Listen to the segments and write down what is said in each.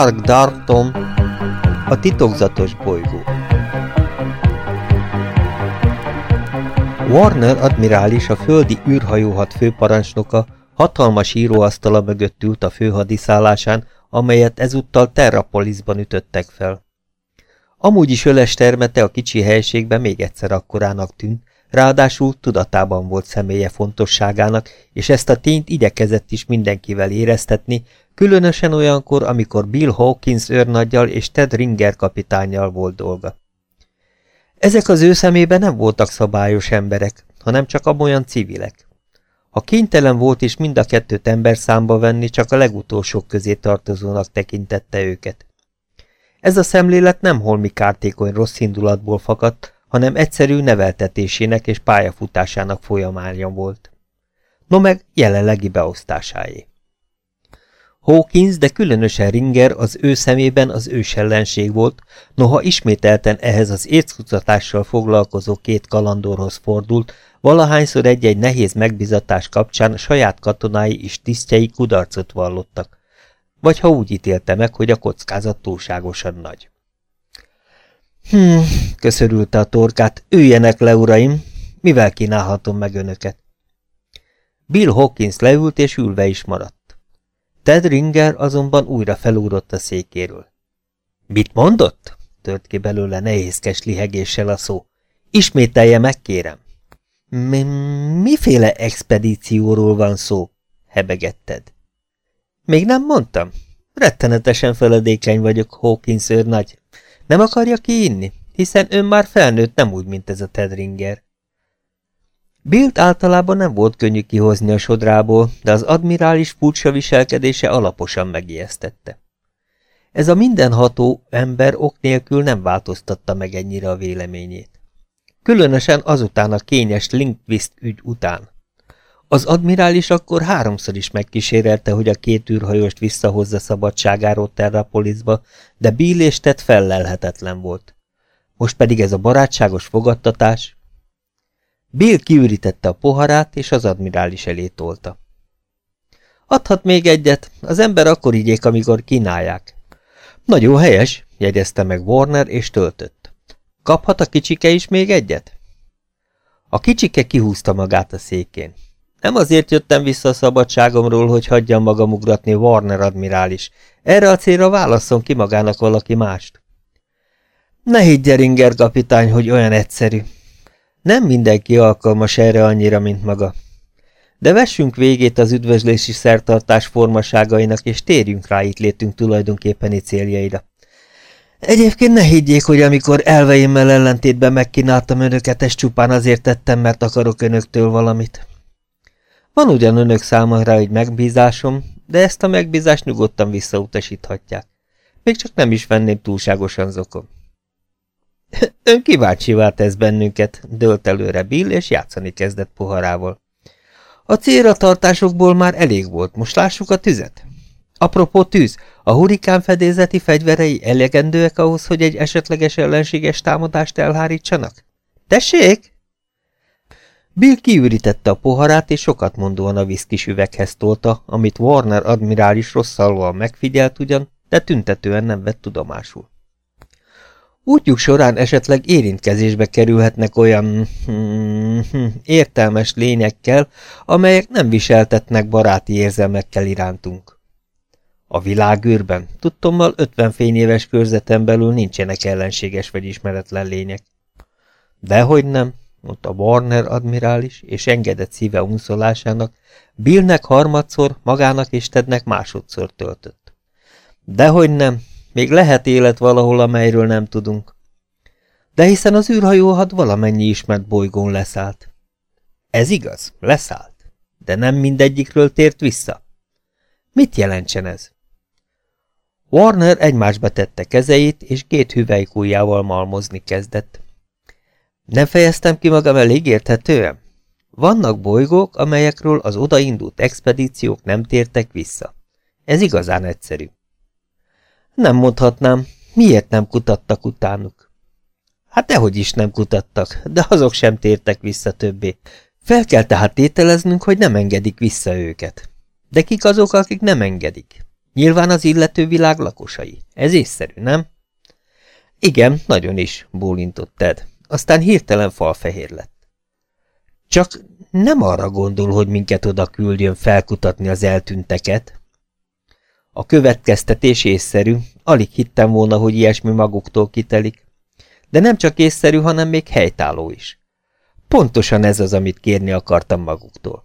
Clark Darton, a titokzatos bolygó. Warner admirális, a földi űrhajóhat főparancsnoka, hatalmas íróasztala mögött ült a főhadiszállásán, amelyet ezúttal Terrapolisban ütöttek fel. Amúgy is öles termete a kicsi helységben még egyszer akkorának tűnt, ráadásul tudatában volt személye fontosságának, és ezt a tényt igyekezett is mindenkivel éreztetni, különösen olyankor, amikor Bill Hawkins őrnaggyal és Ted Ringer kapitányjal volt dolga. Ezek az ő szemében nem voltak szabályos emberek, hanem csak amolyan civilek. Ha kénytelen volt is mind a kettőt ember számba venni, csak a legutolsók közé tartozónak tekintette őket. Ez a szemlélet nem holmi kártékony rossz indulatból fakadt, hanem egyszerű neveltetésének és pályafutásának folyamánya volt. No meg jelenlegi beosztásáé. Hawkins, de különösen Ringer az ő szemében az ősellenség volt, noha ismételten ehhez az érckutatással foglalkozó két kalandorhoz fordult, valahányszor egy-egy nehéz megbizatás kapcsán saját katonái és tisztjei kudarcot vallottak, vagy ha úgy ítélte meg, hogy a kockázat túlságosan nagy. Hm, köszörülte a torkát, üljenek le, uraim, mivel kínálhatom meg önöket? Bill Hawkins leült és ülve is maradt. Ted Ringer azonban újra felúrott a székéről. Mit mondott? tört ki belőle nehézkes lihegéssel a szó. Ismételje meg, kérem. Mi miféle expedícióról van szó? hebegetted. Még nem mondtam? Rettenetesen feledékeny vagyok, Hawkins nagy. Nem akarja kiinni? Hiszen ön már felnőtt nem úgy, mint ez a Ted Ringer. Bilt általában nem volt könnyű kihozni a sodrából, de az admirális furcsa viselkedése alaposan megijesztette. Ez a mindenható ember ok nélkül nem változtatta meg ennyire a véleményét. Különösen azután a kényes Linkvist ügy után. Az admirális akkor háromszor is megkísérelte, hogy a két űrhajóst visszahozza szabadságáról Terrapolisba, de Bill és Ted fellelhetetlen volt. Most pedig ez a barátságos fogadtatás, Bill kiürítette a poharát, és az admirális elé tolta. Adhat még egyet, az ember akkor igyék, amikor kínálják. Nagyon helyes, jegyezte meg Warner, és töltött. Kaphat a kicsike is még egyet? A kicsike kihúzta magát a székén. Nem azért jöttem vissza a szabadságomról, hogy hagyjam magam ugratni Warner admirális. Erre a célra válasszon ki magának valaki mást. Ne higgye, Ringer kapitány, hogy olyan egyszerű, nem mindenki alkalmas erre annyira, mint maga. De vessünk végét az üdvözlési szertartás formaságainak, és térjünk rá itt létünk tulajdonképpeni céljaira. Egyébként ne higgyék, hogy amikor elveimmel ellentétben megkínáltam önöket, ezt csupán azért tettem, mert akarok önöktől valamit. Van ugyan önök számára egy megbízásom, de ezt a megbízást nyugodtan visszautasíthatják. Még csak nem is venném túlságosan zokom. Ön kíváncsi tesz bennünket, dőlt előre Bill, és játszani kezdett poharával. A célra tartásokból már elég volt, most lássuk a tüzet. Apropó tűz, a hurikán fedélzeti fegyverei elegendőek ahhoz, hogy egy esetleges ellenséges támadást elhárítsanak? Tessék! Bill kiürítette a poharát, és sokat mondóan a viszkis üveghez tolta, amit Warner admirális rosszalóan megfigyelt ugyan, de tüntetően nem vett tudomásul. Útjuk során esetleg érintkezésbe kerülhetnek olyan hmm, értelmes lényekkel, amelyek nem viseltetnek baráti érzelmekkel irántunk. A világűrben, tudtommal 50 fényéves körzeten belül nincsenek ellenséges vagy ismeretlen lények. Dehogy nem, mondta Warner admirális, és engedett szíve unszolásának, Billnek harmadszor, magának és Tednek másodszor töltött. Dehogy nem, még lehet élet valahol, amelyről nem tudunk. De hiszen az űrhajóhat valamennyi ismert bolygón leszállt. Ez igaz, leszállt. De nem mindegyikről tért vissza. Mit jelentsen ez? Warner egymásba tette kezeit, és két hüvelykújjával malmozni kezdett. Nem fejeztem ki magam elég érthetően? Vannak bolygók, amelyekről az odaindult expedíciók nem tértek vissza. Ez igazán egyszerű. Nem mondhatnám, miért nem kutattak utánuk. Hát dehogy is nem kutattak, de azok sem tértek vissza többé. Fel kell tehát tételeznünk, hogy nem engedik vissza őket. De kik azok, akik nem engedik? Nyilván az illető világ lakosai. Ez észszerű, nem? Igen, nagyon is, bólintott Ted. Aztán hirtelen falfehér lett. Csak nem arra gondol, hogy minket oda küldjön felkutatni az eltűnteket. A következtetés észszerű, alig hittem volna, hogy ilyesmi maguktól kitelik. De nem csak észszerű, hanem még helytálló is. Pontosan ez az, amit kérni akartam maguktól.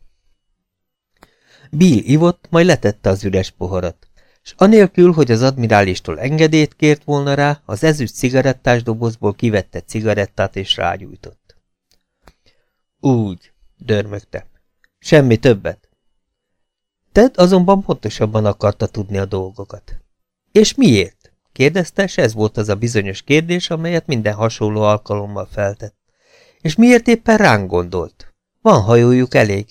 Bill ivott, majd letette az üres poharat, és anélkül, hogy az admirálistól engedélyt kért volna rá, az ezüst cigarettás dobozból kivette cigarettát és rágyújtott. Úgy, dörmögte. Semmi többet. Ted azonban pontosabban akarta tudni a dolgokat. És miért? kérdezte, és ez volt az a bizonyos kérdés, amelyet minden hasonló alkalommal feltett. És miért éppen ránk gondolt? Van hajójuk elég.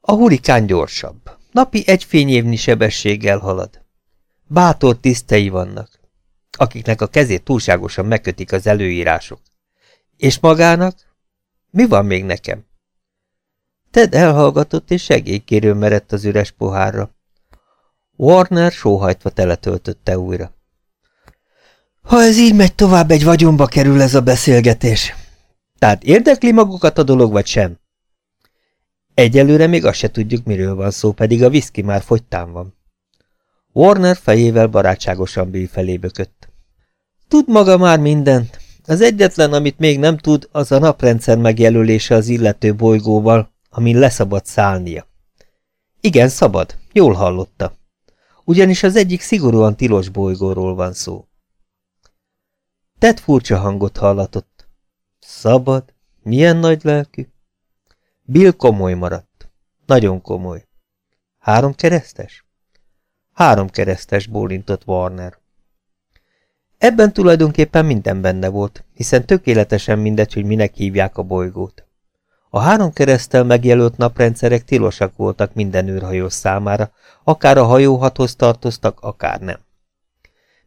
A hurikán gyorsabb. Napi egy fényévnyi sebességgel halad. Bátor tisztei vannak, akiknek a kezét túlságosan megkötik az előírások. És magának? Mi van még nekem? Ted elhallgatott, és segélykérő merett az üres pohárra. Warner sóhajtva teletöltötte újra. Ha ez így megy tovább, egy vagyonba kerül ez a beszélgetés. Tehát érdekli magukat a dolog, vagy sem? Egyelőre még azt se tudjuk, miről van szó, pedig a viszki már fogytán van. Warner fejével barátságosan Bill felé bökött. Tud maga már mindent. Az egyetlen, amit még nem tud, az a naprendszer megjelölése az illető bolygóval, amin leszabad szállnia. Igen, szabad, jól hallotta. Ugyanis az egyik szigorúan tilos bolygóról van szó. Ted furcsa hangot hallatott. Szabad? Milyen nagy lelkű? Bill komoly maradt. Nagyon komoly. Három keresztes? Három keresztes bólintott Warner. Ebben tulajdonképpen minden benne volt, hiszen tökéletesen mindegy, hogy minek hívják a bolygót. A három keresztel megjelölt naprendszerek tilosak voltak minden űrhajó számára, akár a hajóhathoz tartoztak, akár nem.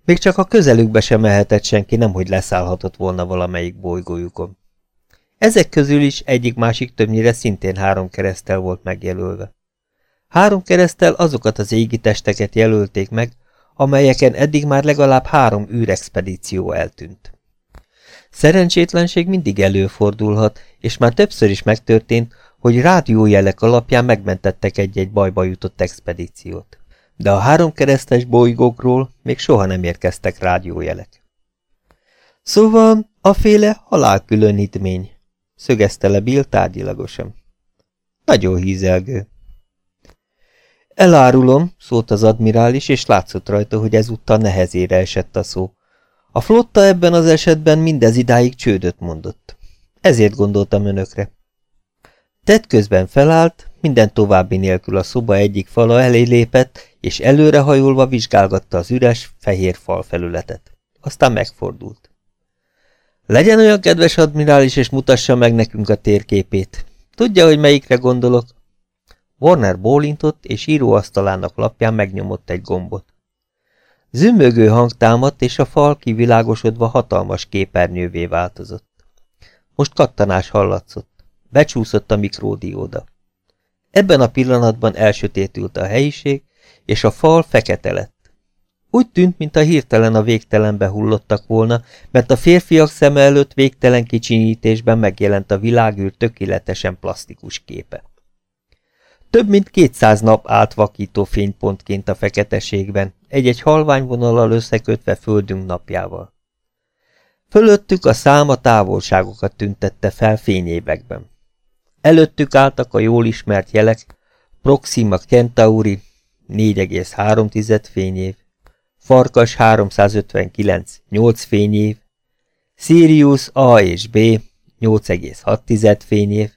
Még csak a közelükbe sem mehetett senki, nemhogy leszállhatott volna valamelyik bolygójukon. Ezek közül is egyik-másik többnyire szintén három keresztel volt megjelölve. Három keresztel azokat az égitesteket jelölték meg, amelyeken eddig már legalább három űrexpedíció eltűnt. Szerencsétlenség mindig előfordulhat, és már többször is megtörtént, hogy rádiójelek alapján megmentettek egy-egy bajba jutott expedíciót. De a három keresztes bolygókról még soha nem érkeztek rádiójelek. Szóval a féle halálkülönítmény, szögezte le Bill tárgyilagosan. Nagyon hízelgő. Elárulom, szólt az admirális, és látszott rajta, hogy ezúttal nehezére esett a szó. A flotta ebben az esetben mindez idáig csődöt mondott. Ezért gondoltam önökre. Ted közben felállt, minden további nélkül a szoba egyik fala elé lépett, és előrehajolva vizsgálgatta az üres, fehér fal felületet. Aztán megfordult. Legyen olyan kedves admirális, és mutassa meg nekünk a térképét. Tudja, hogy melyikre gondolok? Warner bólintott, és íróasztalának lapján megnyomott egy gombot. Zümögő hang támadt, és a fal kivilágosodva hatalmas képernyővé változott. Most kattanás hallatszott. Becsúszott a mikródióda. Ebben a pillanatban elsötétült a helyiség, és a fal fekete lett. Úgy tűnt, mint a hirtelen a végtelenbe hullottak volna, mert a férfiak szeme előtt végtelen kicsinyítésben megjelent a világűr tökéletesen plastikus képe. Több mint kétszáz nap állt vakító fénypontként a feketeségben, egy-egy halványvonalal összekötve földünk napjával. Fölöttük a száma távolságokat tüntette fel fényévekben. Előttük álltak a jól ismert jelek, Proxima Centauri, 4,3 fényév, Farkas 359, 8 fényév, Sirius A és B, 8,6 fényév,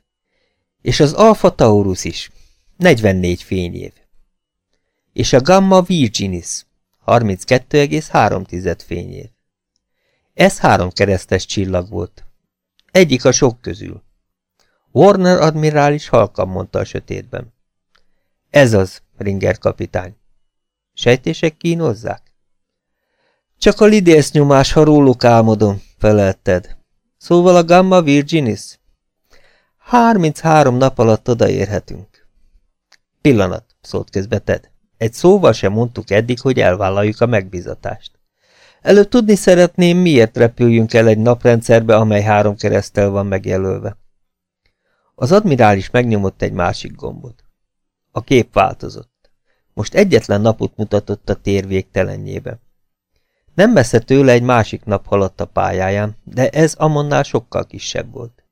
és az Alpha Taurus is, 44 fényév. És a Gamma Virginis, 32,3 fényév. Ez három keresztes csillag volt. Egyik a sok közül. Warner admirális halkan mondta a sötétben. Ez az, Ringer kapitány. Sejtések kínozzák? Csak a lidész nyomás, ha róluk álmodom, felelted. Szóval a Gamma Virginis? 33 nap alatt odaérhetünk. Pillanat, szólt közbe Ted. Egy szóval sem mondtuk eddig, hogy elvállaljuk a megbizatást. Előbb tudni szeretném, miért repüljünk el egy naprendszerbe, amely három keresztel van megjelölve. Az admirális megnyomott egy másik gombot. A kép változott. Most egyetlen napot mutatott a tér végtelenjébe. Nem messze tőle egy másik nap haladt a pályáján, de ez Amonnál sokkal kisebb volt.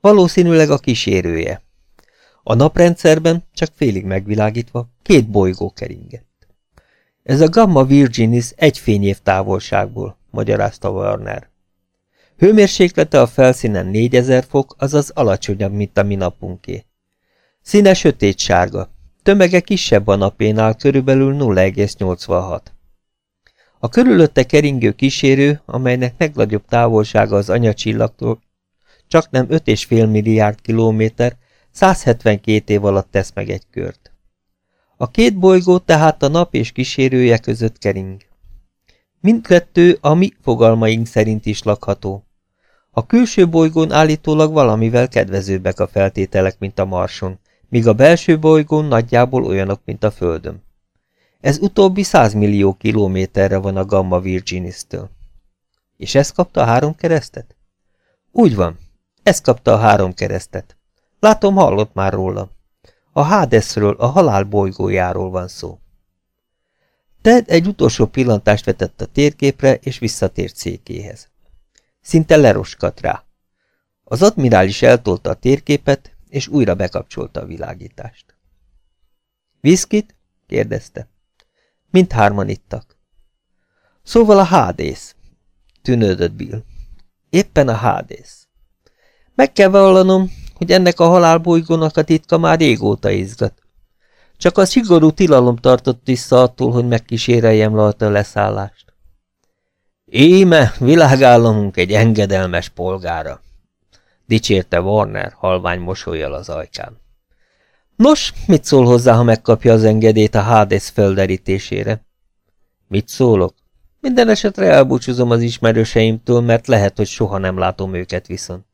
Valószínűleg a kísérője. A naprendszerben, csak félig megvilágítva, két bolygó keringett. Ez a Gamma Virginis egy fényév távolságból, magyarázta Warner. Hőmérséklete a felszínen 4000 fok, azaz alacsonyabb, mint a mi napunké. Színe sötét sárga, tömege kisebb a napénál, körülbelül 0,86. A körülötte keringő kísérő, amelynek legnagyobb távolsága az anyacsillagtól, csak nem 5,5 milliárd kilométer, 172 év alatt tesz meg egy kört. A két bolygó tehát a nap és kísérője között kering. Mindkettő a mi fogalmaink szerint is lakható. A külső bolygón állítólag valamivel kedvezőbbek a feltételek, mint a Marson, míg a belső bolygón nagyjából olyanok, mint a Földön. Ez utóbbi 100 millió kilométerre van a Gamma Virginis-től. És ez kapta a három keresztet? Úgy van, ez kapta a három keresztet. Látom, hallott már róla. A Hadesről, a halál bolygójáról van szó. Ted egy utolsó pillantást vetett a térképre, és visszatért székéhez. Szinte leroskat rá. Az admirális eltolta a térképet, és újra bekapcsolta a világítást. Viszkit? kérdezte. Mindhárman ittak. Szóval a hádész, tűnődött Bill. Éppen a hádész. Meg kell vallanom, hogy ennek a halálbolygónak a titka már régóta izgat. Csak a szigorú tilalom tartott vissza attól, hogy megkíséreljem rajta a leszállást. Íme, világállamunk egy engedelmes polgára, dicsérte Warner halvány mosolyjal az ajkán. Nos, mit szól hozzá, ha megkapja az engedélyt a Hades felderítésére? Mit szólok? Minden esetre elbúcsúzom az ismerőseimtől, mert lehet, hogy soha nem látom őket viszont.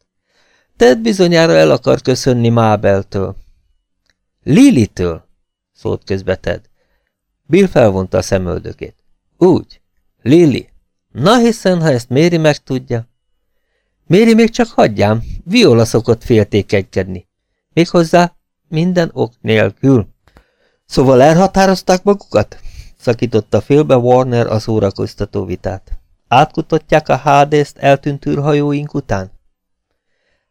Ted bizonyára el akar köszönni Mábeltől. Lilitől? szólt közbe Ted. Bill felvonta a szemöldökét. Úgy, Lili. Na hiszen, ha ezt Méri megtudja. Méri még csak hagyjám, Viola szokott féltékenykedni. Méghozzá minden ok nélkül. Szóval elhatározták magukat? Szakította félbe Warner az órakoztató vitát. Átkutatják a Hádészt eltűnt űrhajóink után?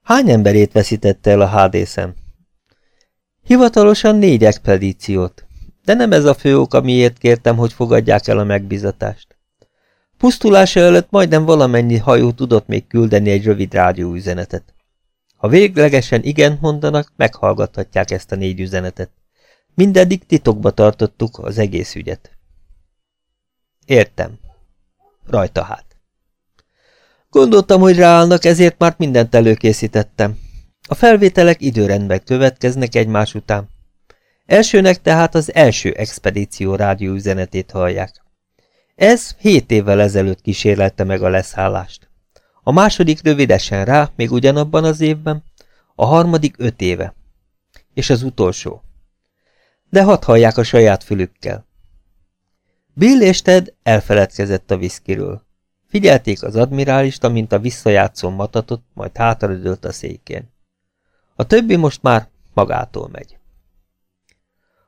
Hány emberét veszítette el a Hádészem? Hivatalosan négy expedíciót, de nem ez a fő ok, amiért kértem, hogy fogadják el a megbizatást. Pusztulása előtt majdnem valamennyi hajó tudott még küldeni egy rövid rádióüzenetet. Ha véglegesen igen mondanak, meghallgathatják ezt a négy üzenetet. Mindeddig titokba tartottuk az egész ügyet. Értem. Rajta hát. Gondoltam, hogy ráállnak, ezért már mindent előkészítettem. A felvételek időrendben következnek egymás után. Elsőnek tehát az első expedíció rádióüzenetét hallják. Ez hét évvel ezelőtt kísérlelte meg a leszállást. A második rövidesen rá, még ugyanabban az évben, a harmadik öt éve. És az utolsó. De hadd hallják a saját fülükkel. Bill és Ted elfeledkezett a viszkiről. Figyelték az admirálist, amint a visszajátszó matatott, majd hátradőlt a székén. A többi most már magától megy.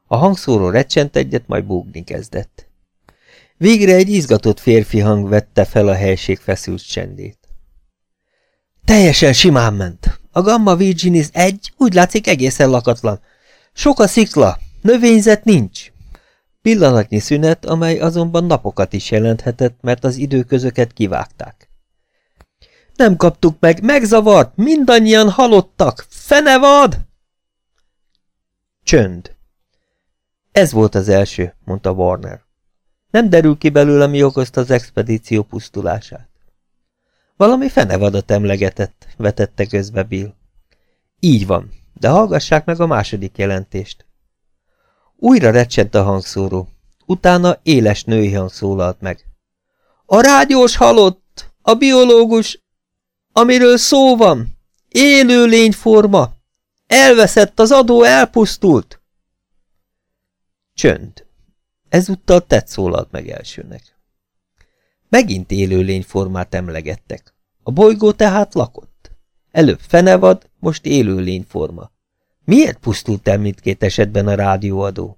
A hangszóró recsent egyet, majd búgni kezdett. Végre egy izgatott férfi hang vette fel a helység feszült csendét. Teljesen simán ment. A Gamma Virginis egy, úgy látszik egészen lakatlan. Sok a szikla, növényzet nincs. Pillanatnyi szünet, amely azonban napokat is jelenthetett, mert az időközöket kivágták. Nem kaptuk meg, megzavart, mindannyian halottak, fenevad! Csönd. Ez volt az első, mondta Warner. Nem derül ki belőle, mi okozta az expedíció pusztulását. Valami fenevadat emlegetett, vetette közbe Bill. Így van, de hallgassák meg a második jelentést. Újra recsent a hangszóró. Utána éles női hang szólalt meg. A rádiós halott! A biológus! Amiről szó van! Élő lényforma! Elveszett, az adó elpusztult! Csönd. Ezúttal tett szólalt meg elsőnek. Megint élőlényformát emlegettek. A bolygó tehát lakott. Előbb fenevad, most élőlényforma. Miért pusztult el mindkét esetben a rádióadó?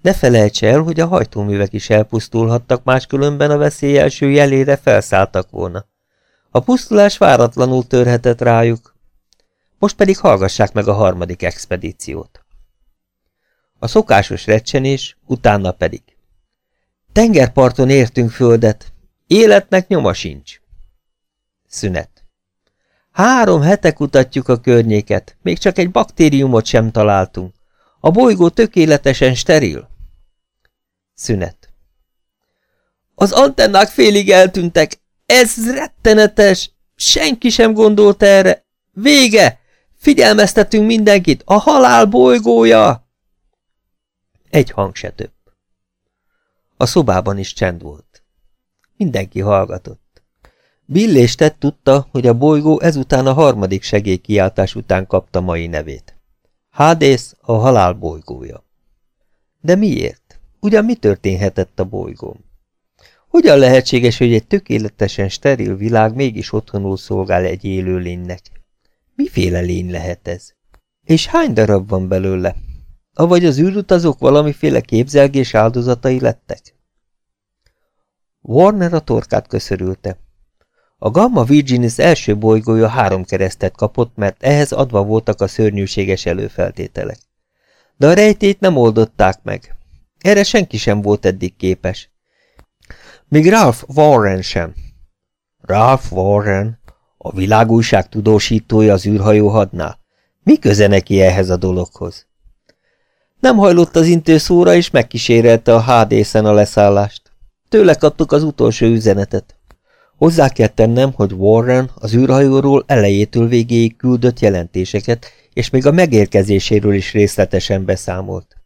Ne felejts el, hogy a hajtóművek is elpusztulhattak, máskülönben a veszély első jelére felszálltak volna. A pusztulás váratlanul törhetett rájuk. Most pedig hallgassák meg a harmadik expedíciót. A szokásos recsenés, utána pedig. Tengerparton értünk földet, életnek nyoma sincs. Szünet. Három hete kutatjuk a környéket, még csak egy baktériumot sem találtunk. A bolygó tökéletesen steril. Szünet. Az antennák félig eltűntek. Ez rettenetes. Senki sem gondolt erre. Vége! Figyelmeztetünk mindenkit. A halál bolygója! Egy hang se több. A szobában is csend volt. Mindenki hallgatott. Billés tett tudta, hogy a bolygó ezután a harmadik segélykiáltás után kapta mai nevét. Hádész a halál bolygója. De miért? Ugyan mi történhetett a bolygón? Hogyan lehetséges, hogy egy tökéletesen steril világ mégis otthonul szolgál egy élőlénynek? Miféle lény lehet ez? És hány darab van belőle? Avagy az űrutazók valamiféle képzelgés áldozatai lettek? Warner a torkát köszörülte. A Gamma Virginis első bolygója három keresztet kapott, mert ehhez adva voltak a szörnyűséges előfeltételek. De a rejtét nem oldották meg, erre senki sem volt eddig képes. Még Ralph Warren sem. Ralph Warren, a világújság tudósítója az űrhajóhadnál. Mi köze neki ehhez a dologhoz? Nem hajlott az intőszóra, és megkísérelte a HD-szen a leszállást. Tőle kaptuk az utolsó üzenetet. Hozzá kell tennem, hogy Warren az űrhajóról elejétől végéig küldött jelentéseket, és még a megérkezéséről is részletesen beszámolt.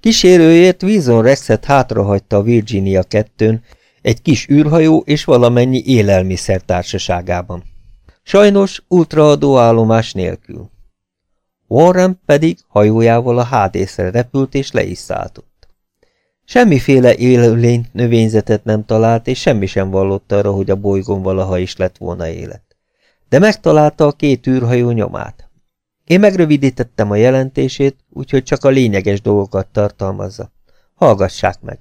Kísérőjét Wilson Rexet hátrahagyta a Virginia kettőn, egy kis űrhajó és valamennyi élelmiszer társaságában. Sajnos ultraadó állomás nélkül. Warren pedig hajójával a hádészre repült és le is szálltott. Semmiféle élőlényt, növényzetet nem talált, és semmi sem vallott arra, hogy a bolygón valaha is lett volna élet. De megtalálta a két űrhajó nyomát. Én megrövidítettem a jelentését, úgyhogy csak a lényeges dolgokat tartalmazza. Hallgassák meg!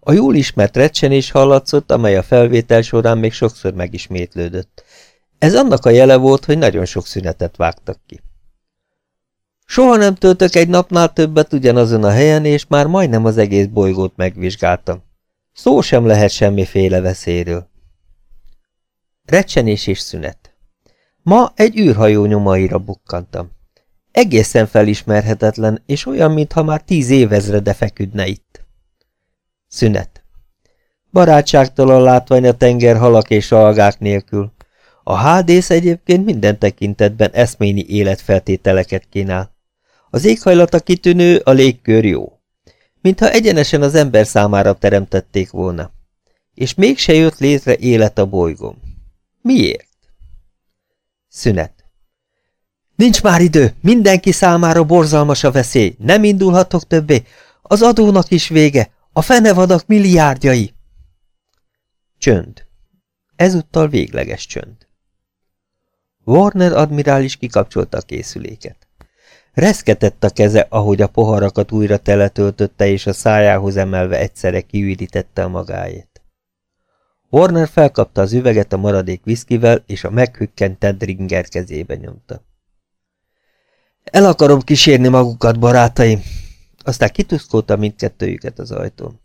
A jól ismert recsenés hallatszott, amely a felvétel során még sokszor megismétlődött. Ez annak a jele volt, hogy nagyon sok szünetet vágtak ki. Soha nem töltök egy napnál többet ugyanazon a helyen, és már majdnem az egész bolygót megvizsgáltam. Szó sem lehet semmiféle veszélyről. Recsenés és szünet. Ma egy űrhajó nyomaira bukkantam. Egészen felismerhetetlen, és olyan, mintha már tíz évezrede feküdne itt. Szünet. Barátságtalan látvány a tenger halak és algák nélkül. A hádész egyébként minden tekintetben eszményi életfeltételeket kínál. Az éghajlata kitűnő, a légkör jó. Mintha egyenesen az ember számára teremtették volna. És mégse jött létre élet a bolygón. Miért? Szünet. Nincs már idő, mindenki számára borzalmas a veszély, nem indulhatok többé, az adónak is vége, a fenevadak milliárdjai. Csönd. Ezúttal végleges csönd. Warner admirális kikapcsolta a készüléket. Reszketett a keze, ahogy a poharakat újra teletöltötte, és a szájához emelve egyszerre kiürítette a magáét. Warner felkapta az üveget a maradék viszkivel, és a meghükkent Ted Ringer kezébe nyomta. El akarom kísérni magukat, barátaim! Aztán kituszkolta mindkettőjüket az ajtón.